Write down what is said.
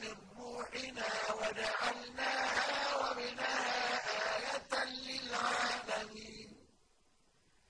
من